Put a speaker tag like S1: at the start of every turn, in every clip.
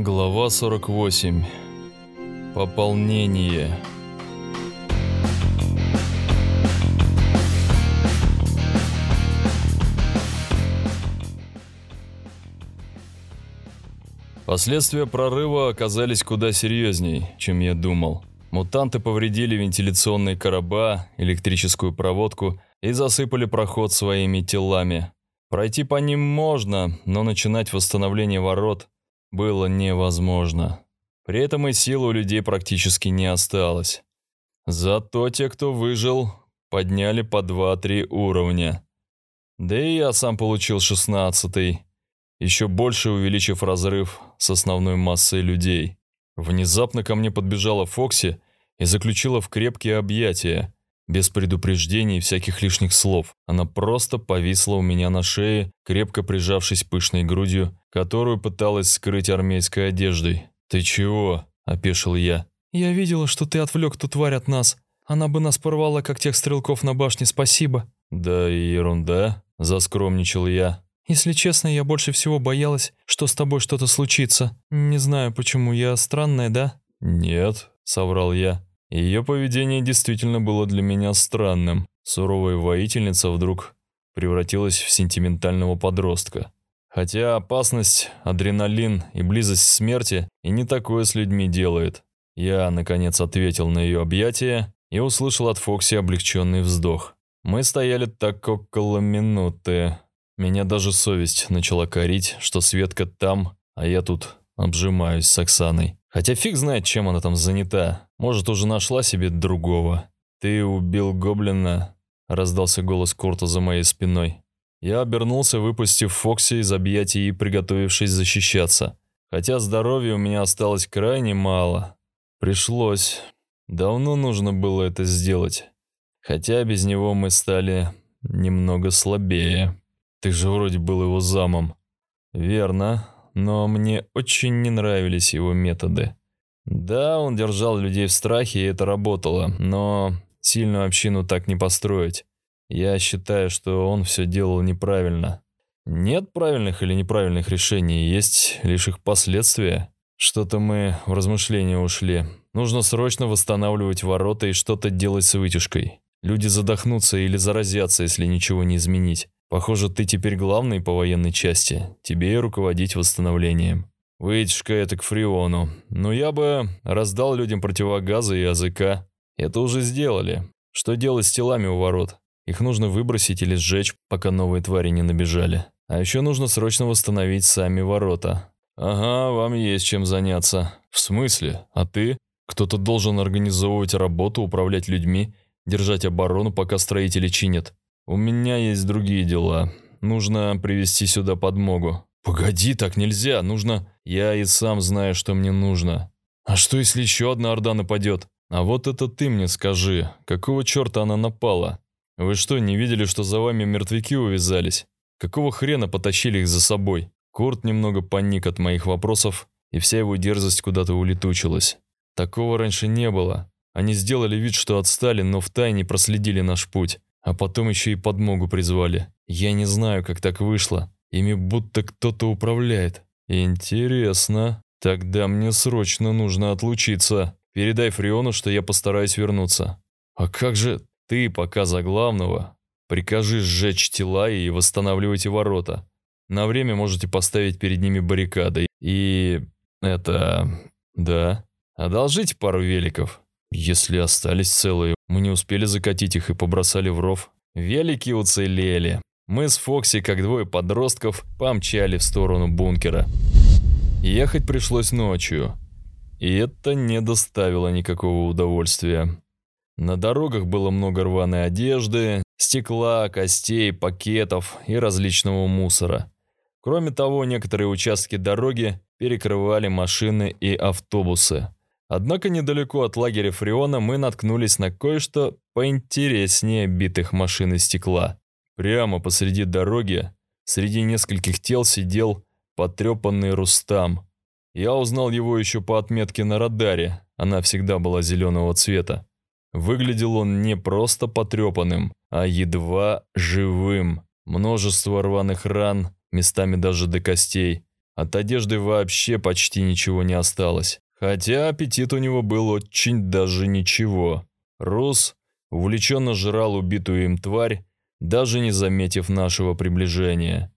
S1: Глава 48. Пополнение. Последствия прорыва оказались куда серьезней, чем я думал. Мутанты повредили вентиляционные короба, электрическую проводку и засыпали проход своими телами. Пройти по ним можно, но начинать восстановление ворот было невозможно. При этом и сил у людей практически не осталось. Зато те, кто выжил, подняли по 2-3 уровня. Да и я сам получил 16 еще больше увеличив разрыв с основной массой людей. Внезапно ко мне подбежала Фокси и заключила в крепкие объятия, без предупреждений и всяких лишних слов. Она просто повисла у меня на шее, крепко прижавшись пышной грудью, которую пыталась скрыть армейской одеждой. «Ты чего?» – опешил я.
S2: «Я видела, что ты отвлек ту тварь от нас. Она бы нас порвала, как тех стрелков на башне, спасибо».
S1: «Да и ерунда», – заскромничал я.
S2: «Если честно, я больше всего боялась, что с тобой что-то случится. Не знаю, почему, я странная, да?»
S1: «Нет», – соврал я. Ее поведение действительно было для меня странным. Суровая воительница вдруг превратилась в сентиментального подростка. Хотя опасность, адреналин и близость смерти и не такое с людьми делает. Я, наконец, ответил на ее объятие и услышал от Фокси облегченный вздох. Мы стояли так около минуты. Меня даже совесть начала корить, что Светка там, а я тут обжимаюсь с Оксаной. Хотя фиг знает, чем она там занята. Может, уже нашла себе другого. «Ты убил гоблина?» – раздался голос Курта за моей спиной. Я обернулся, выпустив Фокси из объятий и приготовившись защищаться. Хотя здоровья у меня осталось крайне мало. Пришлось. Давно нужно было это сделать. Хотя без него мы стали немного слабее. Ты же вроде был его замом. Верно но мне очень не нравились его методы. Да, он держал людей в страхе, и это работало, но сильную общину так не построить. Я считаю, что он все делал неправильно. Нет правильных или неправильных решений, есть лишь их последствия. Что-то мы в размышления ушли. Нужно срочно восстанавливать ворота и что-то делать с вытяжкой. Люди задохнутся или заразятся, если ничего не изменить. Похоже, ты теперь главный по военной части. Тебе и руководить восстановлением. Вытяжка это к Фриону. Но я бы раздал людям противогазы и АЗК. Это уже сделали. Что делать с телами у ворот? Их нужно выбросить или сжечь, пока новые твари не набежали. А еще нужно срочно восстановить сами ворота. Ага, вам есть чем заняться. В смысле? А ты? Кто-то должен организовывать работу, управлять людьми, держать оборону, пока строители чинят. «У меня есть другие дела. Нужно привести сюда подмогу». «Погоди, так нельзя. Нужно...» «Я и сам знаю, что мне нужно». «А что, если еще одна орда нападет?» «А вот это ты мне скажи. Какого черта она напала? Вы что, не видели, что за вами мертвяки увязались? Какого хрена потащили их за собой?» Курт немного паник от моих вопросов, и вся его дерзость куда-то улетучилась. Такого раньше не было. Они сделали вид, что отстали, но втайне проследили наш путь. А потом еще и подмогу призвали. Я не знаю, как так вышло. Ими будто кто-то управляет. Интересно. Тогда мне срочно нужно отлучиться. Передай Фриону, что я постараюсь вернуться. А как же ты пока за главного? Прикажи сжечь тела и восстанавливайте ворота. На время можете поставить перед ними баррикады. И... это... да. Одолжите пару великов. Если остались целые, мы не успели закатить их и побросали в ров. Велики уцелели. Мы с Фокси, как двое подростков, помчали в сторону бункера. Ехать пришлось ночью. И это не доставило никакого удовольствия. На дорогах было много рваной одежды, стекла, костей, пакетов и различного мусора. Кроме того, некоторые участки дороги перекрывали машины и автобусы. Однако недалеко от лагеря Фреона мы наткнулись на кое-что поинтереснее битых машин из стекла. Прямо посреди дороги, среди нескольких тел сидел потрепанный Рустам. Я узнал его еще по отметке на радаре, она всегда была зеленого цвета. Выглядел он не просто потрепанным, а едва живым. Множество рваных ран, местами даже до костей. От одежды вообще почти ничего не осталось. Хотя аппетит у него был очень даже ничего. Рус увлеченно жрал убитую им тварь, даже не заметив нашего приближения.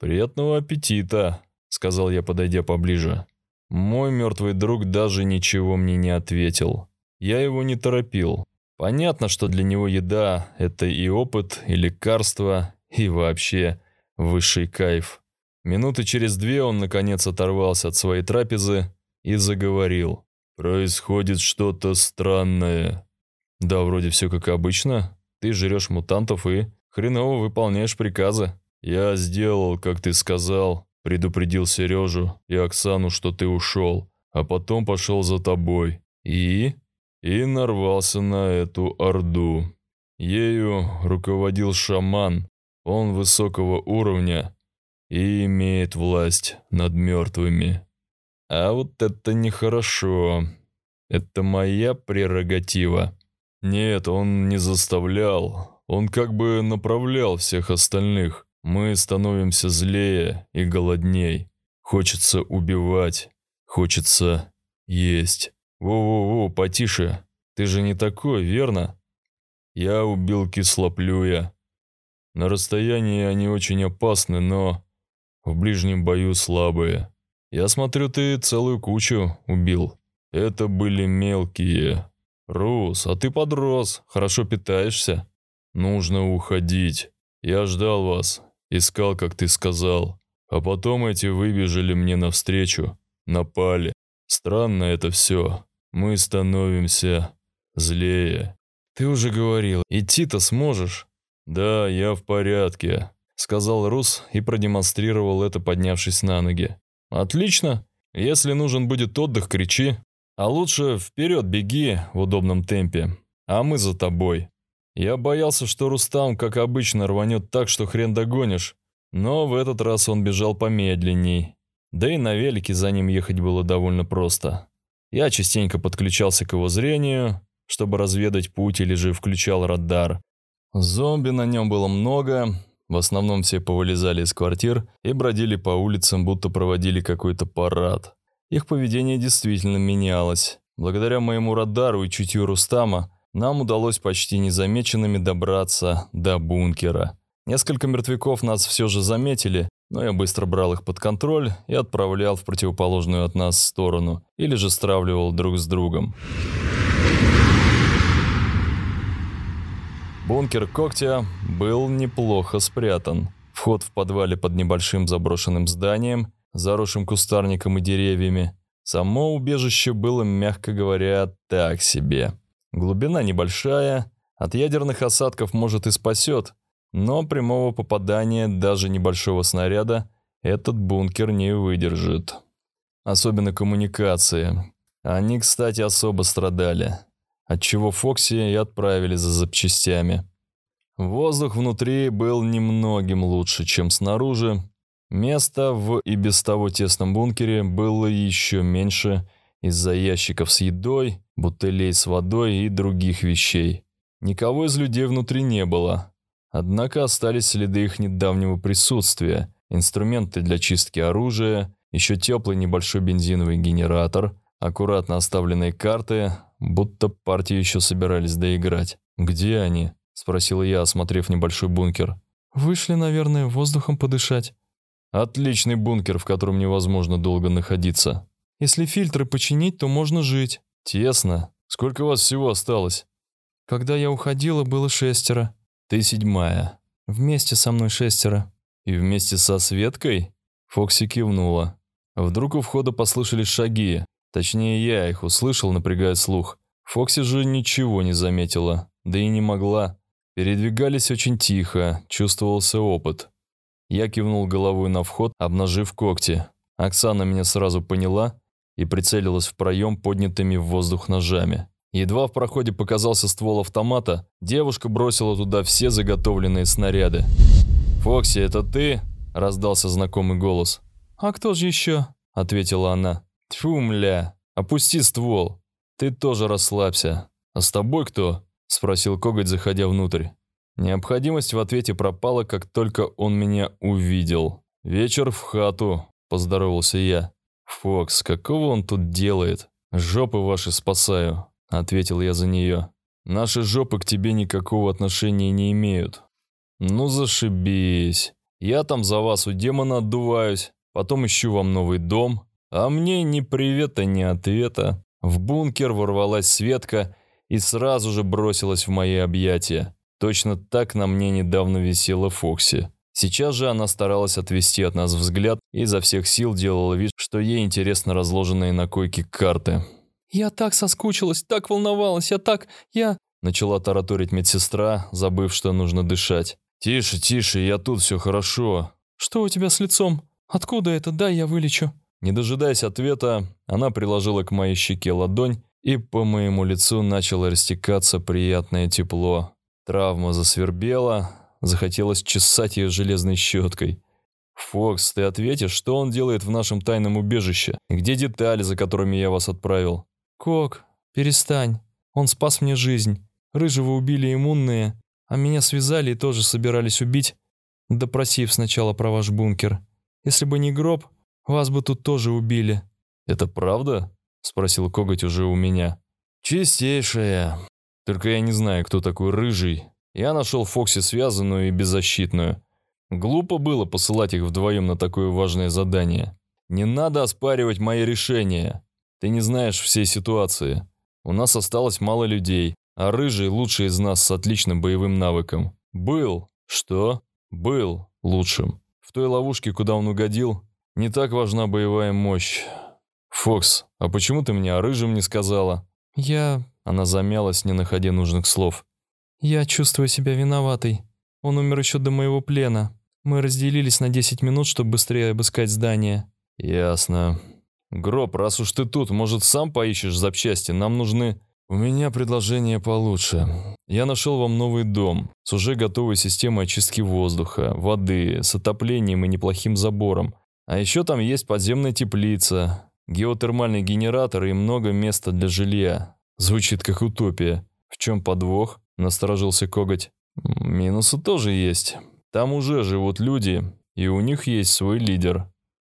S1: «Приятного аппетита», — сказал я, подойдя поближе. Мой мертвый друг даже ничего мне не ответил. Я его не торопил. Понятно, что для него еда – это и опыт, и лекарство, и вообще высший кайф. Минуты через две он, наконец, оторвался от своей трапезы и заговорил. «Происходит что-то странное». «Да, вроде все как обычно. Ты жрешь мутантов и хреново выполняешь приказы». «Я сделал, как ты сказал, предупредил Сережу и Оксану, что ты ушел, а потом пошел за тобой. И...» И нарвался на эту орду. Ею руководил шаман, он высокого уровня и имеет власть над мертвыми. А вот это нехорошо. Это моя прерогатива. Нет, он не заставлял. Он как бы направлял всех остальных. Мы становимся злее и голодней. Хочется убивать. Хочется есть. Во-во-во, потише. Ты же не такой, верно? Я убил кислоплюя. На расстоянии они очень опасны, но в ближнем бою слабые. Я смотрю, ты целую кучу убил. Это были мелкие. Рус, а ты подрос, хорошо питаешься. Нужно уходить. Я ждал вас, искал, как ты сказал. А потом эти выбежали мне навстречу, напали. Странно это все. Мы становимся злее. Ты уже говорил, идти-то сможешь? Да, я в порядке, сказал Рус и продемонстрировал это, поднявшись на ноги. «Отлично. Если нужен будет отдых, кричи. А лучше вперед беги в удобном темпе. А мы за тобой». Я боялся, что Рустам, как обычно, рванет так, что хрен догонишь. Но в этот раз он бежал помедленней. Да и на велике за ним ехать было довольно просто. Я частенько подключался к его зрению, чтобы разведать путь или же включал радар. Зомби на нем было много, в основном все повылезали из квартир и бродили по улицам, будто проводили какой-то парад. Их поведение действительно менялось. Благодаря моему радару и чутью Рустама нам удалось почти незамеченными добраться до бункера. Несколько мертвяков нас все же заметили, но я быстро брал их под контроль и отправлял в противоположную от нас сторону, или же стравливал друг с другом. Бункер когтя был неплохо спрятан. Вход в подвале под небольшим заброшенным зданием, заросшим кустарником и деревьями. Само убежище было, мягко говоря, так себе. Глубина небольшая, от ядерных осадков, может, и спасет, но прямого попадания даже небольшого снаряда этот бункер не выдержит. Особенно коммуникации. Они, кстати, особо страдали отчего Фокси и отправили за запчастями. Воздух внутри был немногим лучше, чем снаружи. Места в и без того тесном бункере было еще меньше из-за ящиков с едой, бутылей с водой и других вещей. Никого из людей внутри не было. Однако остались следы их недавнего присутствия, инструменты для чистки оружия, еще теплый небольшой бензиновый генератор, аккуратно оставленные карты, будто партии еще собирались доиграть. «Где они?» – спросил я, осмотрев небольшой бункер.
S2: «Вышли, наверное, воздухом подышать».
S1: «Отличный бункер, в котором невозможно долго находиться».
S2: «Если фильтры починить, то можно жить».
S1: «Тесно. Сколько у вас всего осталось?»
S2: «Когда я уходила, было шестеро».
S1: «Ты седьмая».
S2: «Вместе со мной шестеро».
S1: «И вместе со Светкой?» Фокси кивнула. Вдруг у входа послышались шаги. Точнее, я их услышал, напрягая слух. Фокси же ничего не заметила, да и не могла. Передвигались очень тихо, чувствовался опыт. Я кивнул головой на вход, обнажив когти. Оксана меня сразу поняла и прицелилась в проем поднятыми в воздух ножами. Едва в проходе показался ствол автомата, девушка бросила туда все заготовленные снаряды. «Фокси, это ты?» – раздался знакомый голос.
S2: «А кто же еще?»
S1: – ответила она. Тьфу, мля, опусти ствол. Ты тоже расслабься. А с тобой кто? Спросил коготь, заходя внутрь. Необходимость в ответе пропала, как только он меня увидел. Вечер в хату. поздоровался я. «Фокс, какого он тут делает? Жопы ваши спасаю», — ответил я за нее. «Наши жопы к тебе никакого отношения не имеют». «Ну зашибись. Я там за вас у демона отдуваюсь, потом ищу вам новый дом, а мне ни привета, ни ответа». В бункер ворвалась Светка и сразу же бросилась в мои объятия. Точно так на мне недавно висела Фокси. Сейчас же она старалась отвести от нас взгляд и изо всех сил делала вид, что ей интересно разложенные на койке карты.
S2: «Я так соскучилась, так волновалась, я так... я...»
S1: Начала тараторить медсестра, забыв, что нужно дышать. «Тише, тише, я тут, все хорошо».
S2: «Что у тебя с лицом? Откуда это? Дай я вылечу».
S1: Не дожидаясь ответа, она приложила к моей щеке ладонь, и по моему лицу начало растекаться приятное тепло. Травма засвербела, захотелось чесать ее железной щеткой. «Фокс, ты ответишь, что он делает в нашем тайном убежище? Где детали, за которыми я вас отправил?»
S2: «Кок, перестань. Он спас мне жизнь. Рыжего убили иммунные, а меня связали и тоже собирались убить, допросив сначала про ваш бункер. Если бы не гроб, вас бы тут тоже убили».
S1: «Это правда?» – спросил Коготь уже у меня. «Чистейшая. Только я не знаю, кто такой Рыжий. Я нашел Фокси связанную и беззащитную. Глупо было посылать их вдвоем на такое важное задание. Не надо оспаривать мои решения. Ты не знаешь всей ситуации. У нас осталось мало людей, а Рыжий лучший из нас с отличным боевым навыком. Был. Что? Был лучшим. В той ловушке, куда он угодил, не так важна боевая мощь. «Фокс, а почему ты мне о Рыжем не сказала?»
S2: «Я...»
S1: Она замялась, не находя нужных слов.
S2: «Я чувствую себя виноватой. Он умер еще до моего плена. Мы разделились на 10 минут, чтобы быстрее обыскать здание».
S1: «Ясно. Гроб, раз уж ты тут, может, сам поищешь запчасти? Нам нужны...» «У меня предложение получше. Я нашел вам новый дом с уже готовой системой очистки воздуха, воды, с отоплением и неплохим забором. А еще там есть подземная теплица, геотермальный генератор и много места для жилья. Звучит как утопия. В чем подвох?» Насторожился коготь. Минусы тоже есть. Там уже живут люди, и у них есть свой лидер.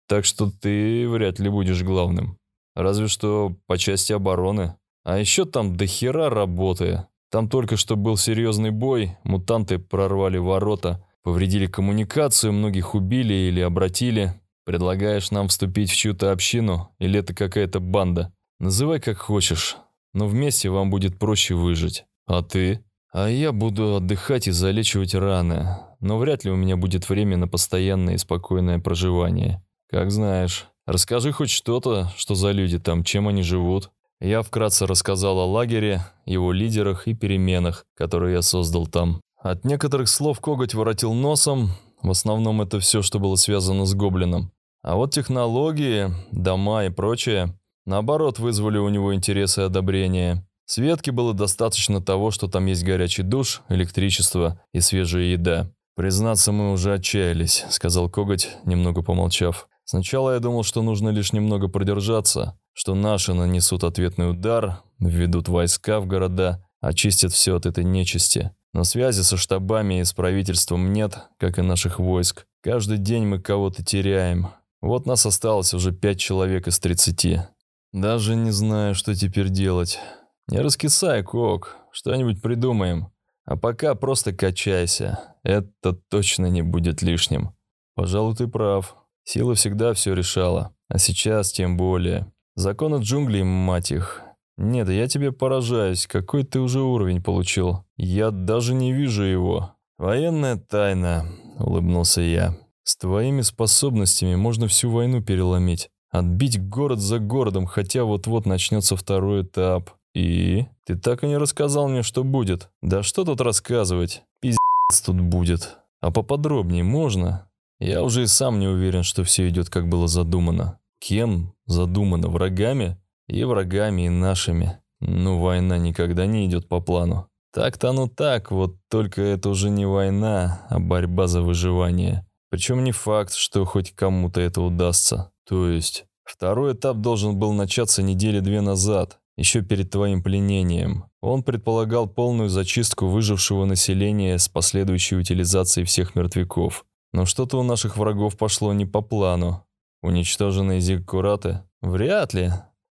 S1: Так что ты вряд ли будешь главным. Разве что по части обороны. А еще там дохера работы. Там только что был серьезный бой, мутанты прорвали ворота, повредили коммуникацию, многих убили или обратили. Предлагаешь нам вступить в чью-то общину, или это какая-то банда? Называй как хочешь, но вместе вам будет проще выжить. А ты? А я буду отдыхать и залечивать раны, но вряд ли у меня будет время на постоянное и спокойное проживание. Как знаешь. Расскажи хоть что-то, что за люди там, чем они живут. Я вкратце рассказал о лагере, его лидерах и переменах, которые я создал там. От некоторых слов коготь воротил носом, в основном это все, что было связано с гоблином. А вот технологии, дома и прочее, наоборот, вызвали у него интерес и одобрение. Светке было достаточно того, что там есть горячий душ, электричество и свежая еда. «Признаться, мы уже отчаялись», — сказал Коготь, немного помолчав. «Сначала я думал, что нужно лишь немного продержаться, что наши нанесут ответный удар, введут войска в города, очистят все от этой нечисти. Но связи со штабами и с правительством нет, как и наших войск. Каждый день мы кого-то теряем. Вот нас осталось уже пять человек из тридцати. Даже не знаю, что теперь делать». «Не раскисай, Кок, что-нибудь придумаем. А пока просто качайся. Это точно не будет лишним. Пожалуй, ты прав. Сила всегда все решала. А сейчас тем более. Законы джунглей, мать их. Нет, я тебе поражаюсь, какой ты уже уровень получил. Я даже не вижу его. Военная тайна, улыбнулся я. С твоими способностями можно всю войну переломить. Отбить город за городом, хотя вот-вот начнется второй этап. «И? Ты так и не рассказал мне, что будет. Да что тут рассказывать? Пиздец тут будет. А поподробнее можно? Я уже и сам не уверен, что все идет, как было задумано. Кем задумано? Врагами? И врагами, и нашими. Ну, война никогда не идет по плану. Так-то оно так, вот только это уже не война, а борьба за выживание. Причем не факт, что хоть кому-то это удастся. То есть, второй этап должен был начаться недели две назад, еще перед твоим пленением. Он предполагал полную зачистку выжившего населения с последующей утилизацией всех мертвяков. Но что-то у наших врагов пошло не по плану. Уничтоженные зигкураты? Вряд ли.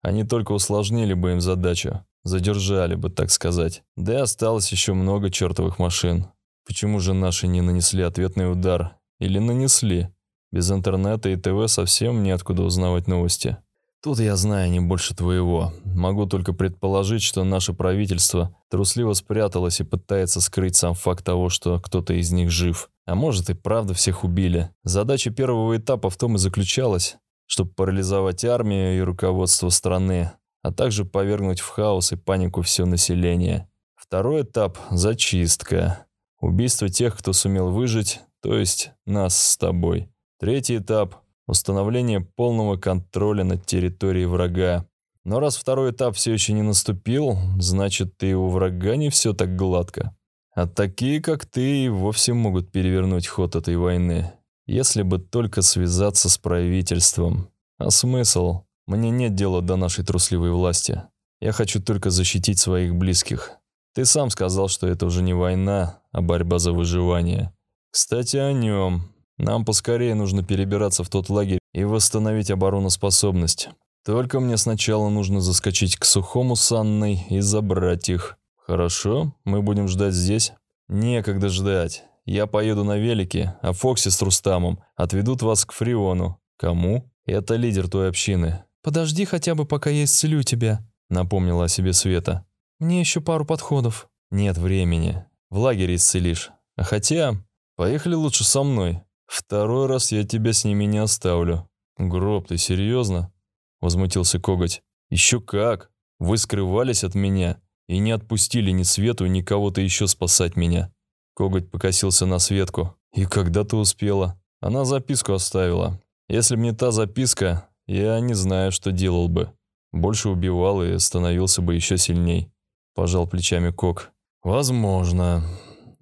S1: Они только усложнили бы им задачу. Задержали бы, так сказать. Да и осталось еще много чертовых машин. Почему же наши не нанесли ответный удар? Или нанесли? Без интернета и ТВ совсем неоткуда узнавать новости. Тут я знаю не больше твоего. Могу только предположить, что наше правительство трусливо спряталось и пытается скрыть сам факт того, что кто-то из них жив. А может и правда всех убили. Задача первого этапа в том и заключалась, чтобы парализовать армию и руководство страны, а также повергнуть в хаос и панику все население. Второй этап – зачистка. Убийство тех, кто сумел выжить, то есть нас с тобой. Третий этап установление полного контроля над территорией врага. Но раз второй этап все еще не наступил, значит, и у врага не все так гладко. А такие, как ты, вовсе могут перевернуть ход этой войны. Если бы только связаться с правительством. А смысл? Мне нет дела до нашей трусливой власти. Я хочу только защитить своих близких. Ты сам сказал, что это уже не война, а борьба за выживание. Кстати, о нем. Нам поскорее нужно перебираться в тот лагерь и восстановить обороноспособность. Только мне сначала нужно заскочить к Сухому с Анной и забрать их. Хорошо, мы будем ждать здесь? Некогда ждать. Я поеду на велике, а Фокси с Рустамом отведут вас к Фриону. Кому? Это лидер той общины.
S2: «Подожди хотя бы, пока я исцелю тебя», —
S1: напомнила о себе Света.
S2: «Мне еще пару подходов».
S1: «Нет времени. В лагере исцелишь. А хотя, поехали лучше со мной. Второй раз я тебя с ними не оставлю. Гроб, ты серьезно? Возмутился коготь. Еще как. Вы скрывались от меня и не отпустили ни Свету, ни кого-то еще спасать меня. Коготь покосился на Светку. И когда ты успела? Она записку оставила. Если б не та записка, я не знаю, что делал бы. Больше убивал и становился бы еще сильней. Пожал плечами Кок. Возможно.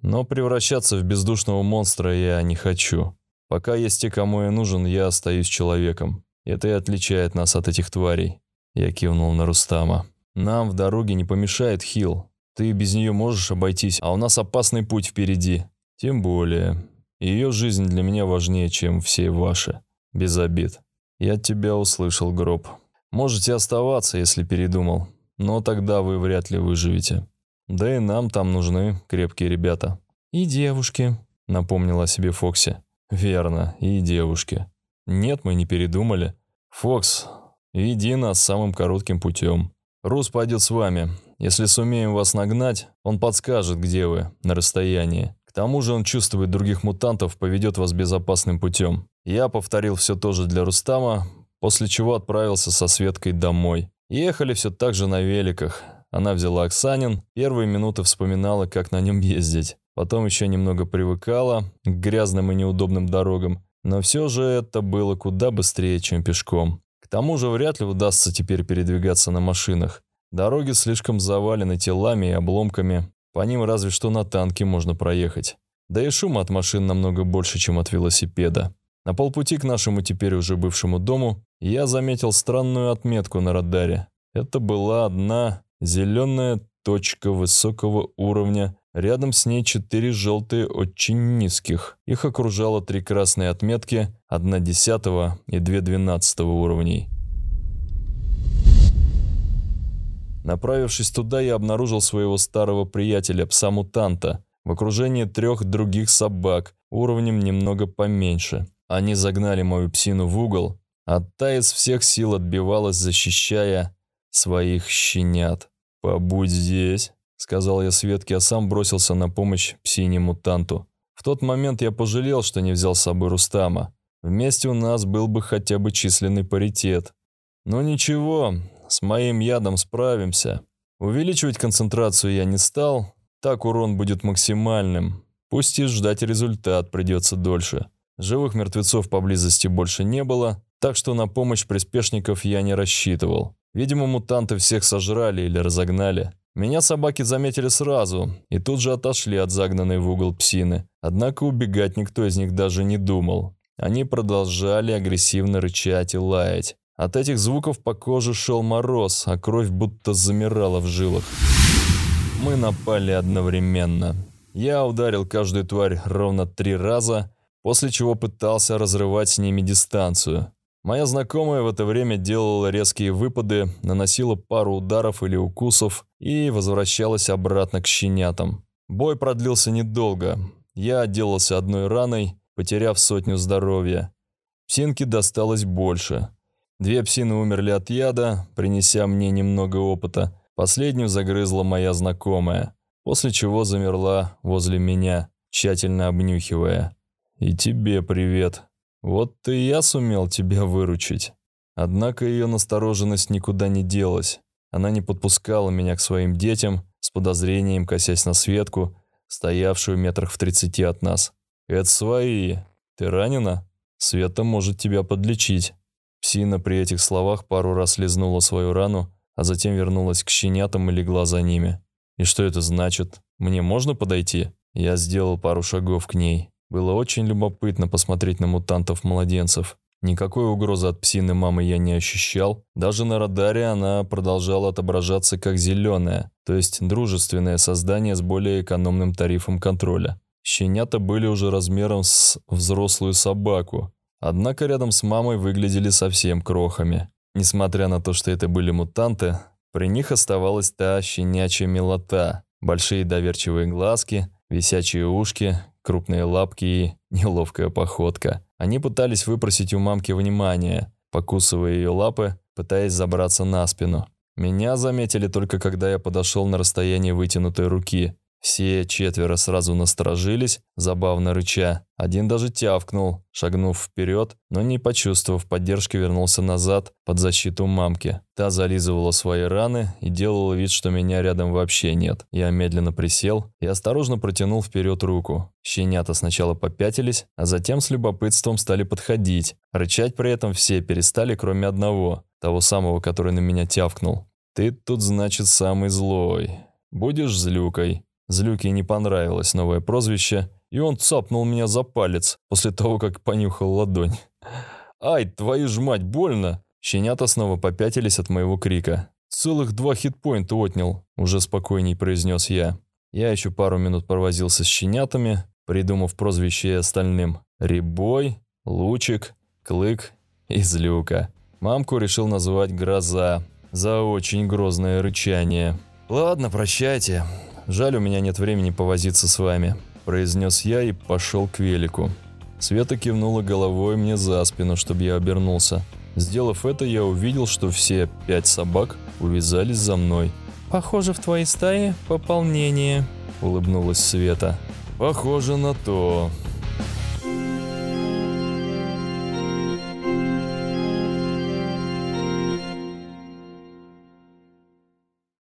S1: Но превращаться в бездушного монстра я не хочу. Пока есть те, кому я нужен, я остаюсь человеком. Это и отличает нас от этих тварей. Я кивнул на Рустама. Нам в дороге не помешает Хил. Ты без нее можешь обойтись, а у нас опасный путь впереди. Тем более, ее жизнь для меня важнее, чем все ваши. Без обид. Я тебя услышал, Гроб. Можете оставаться, если передумал. Но тогда вы вряд ли выживете. Да и нам там нужны крепкие ребята.
S2: И девушки,
S1: напомнила себе Фокси. Верно, и девушки. Нет, мы не передумали. Фокс, веди нас самым коротким путем. Рус пойдет с вами. Если сумеем вас нагнать, он подскажет, где вы, на расстоянии. К тому же он чувствует других мутантов, поведет вас безопасным путем. Я повторил все то же для Рустама, после чего отправился со Светкой домой. Ехали все так же на великах. Она взяла Оксанин, первые минуты вспоминала, как на нем ездить. Потом еще немного привыкала к грязным и неудобным дорогам. Но все же это было куда быстрее, чем пешком. К тому же вряд ли удастся теперь передвигаться на машинах. Дороги слишком завалены телами и обломками. По ним разве что на танке можно проехать. Да и шума от машин намного больше, чем от велосипеда. На полпути к нашему теперь уже бывшему дому я заметил странную отметку на радаре. Это была одна Зеленая точка высокого уровня, рядом с ней четыре желтые очень низких. Их окружало три красные отметки, одна десятого и две двенадцатого уровней. Направившись туда, я обнаружил своего старого приятеля, пса-мутанта, в окружении трех других собак, уровнем немного поменьше. Они загнали мою псину в угол, а та из всех сил отбивалась, защищая своих щенят. «Побудь здесь», — сказал я Светке, а сам бросился на помощь псине-мутанту. В тот момент я пожалел, что не взял с собой Рустама. Вместе у нас был бы хотя бы численный паритет. Но ничего, с моим ядом справимся. Увеличивать концентрацию я не стал, так урон будет максимальным. Пусть и ждать результат придется дольше. Живых мертвецов поблизости больше не было, так что на помощь приспешников я не рассчитывал. Видимо, мутанты всех сожрали или разогнали. Меня собаки заметили сразу и тут же отошли от загнанной в угол псины. Однако убегать никто из них даже не думал. Они продолжали агрессивно рычать и лаять. От этих звуков по коже шел мороз, а кровь будто замирала в жилах. Мы напали одновременно. Я ударил каждую тварь ровно три раза, после чего пытался разрывать с ними дистанцию. Моя знакомая в это время делала резкие выпады, наносила пару ударов или укусов и возвращалась обратно к щенятам. Бой продлился недолго. Я отделался одной раной, потеряв сотню здоровья. Псинке досталось больше. Две псины умерли от яда, принеся мне немного опыта. Последнюю загрызла моя знакомая, после чего замерла возле меня, тщательно обнюхивая. «И тебе привет. Вот ты и я сумел тебя выручить». Однако ее настороженность никуда не делась. Она не подпускала меня к своим детям, с подозрением косясь на Светку, стоявшую метрах в тридцати от нас. «Это свои. Ты ранена? Света может тебя подлечить». Псина при этих словах пару раз лизнула свою рану, а затем вернулась к щенятам и легла за ними. «И что это значит? Мне можно подойти?» Я сделал пару шагов к ней. Было очень любопытно посмотреть на мутантов-младенцев. Никакой угрозы от псины мамы я не ощущал. Даже на радаре она продолжала отображаться как зеленая, то есть дружественное создание с более экономным тарифом контроля. Щенята были уже размером с взрослую собаку, однако рядом с мамой выглядели совсем крохами. Несмотря на то, что это были мутанты, при них оставалась та щенячья милота, большие доверчивые глазки, висячие ушки, крупные лапки и неловкая походка. Они пытались выпросить у мамки внимание, покусывая ее лапы, пытаясь забраться на спину. Меня заметили только когда я подошел на расстояние вытянутой руки. Все четверо сразу насторожились, забавно рыча. Один даже тявкнул, шагнув вперед, но не почувствовав поддержки, вернулся назад под защиту мамки. Та зализывала свои раны и делала вид, что меня рядом вообще нет. Я медленно присел и осторожно протянул вперед руку. Щенята сначала попятились, а затем с любопытством стали подходить. Рычать при этом все перестали, кроме одного, того самого, который на меня тявкнул. «Ты тут, значит, самый злой. Будешь злюкой?» Злюке не понравилось новое прозвище, и он цапнул меня за палец после того, как понюхал ладонь. «Ай, твою ж мать, больно!» Щенята снова попятились от моего крика. «Целых два хитпоинта отнял», – уже спокойней произнес я. Я еще пару минут провозился с щенятами, придумав прозвище остальным. Рябой, Лучик, Клык и Злюка. Мамку решил называть Гроза за очень грозное рычание. «Ладно, прощайте. Жаль, у меня нет времени повозиться с вами», – произнес я и пошел к велику. Света кивнула головой мне за спину, чтобы я обернулся. Сделав это, я увидел, что все пять собак увязались за мной.
S2: «Похоже, в твоей стае пополнение», –
S1: улыбнулась Света. «Похоже на то»,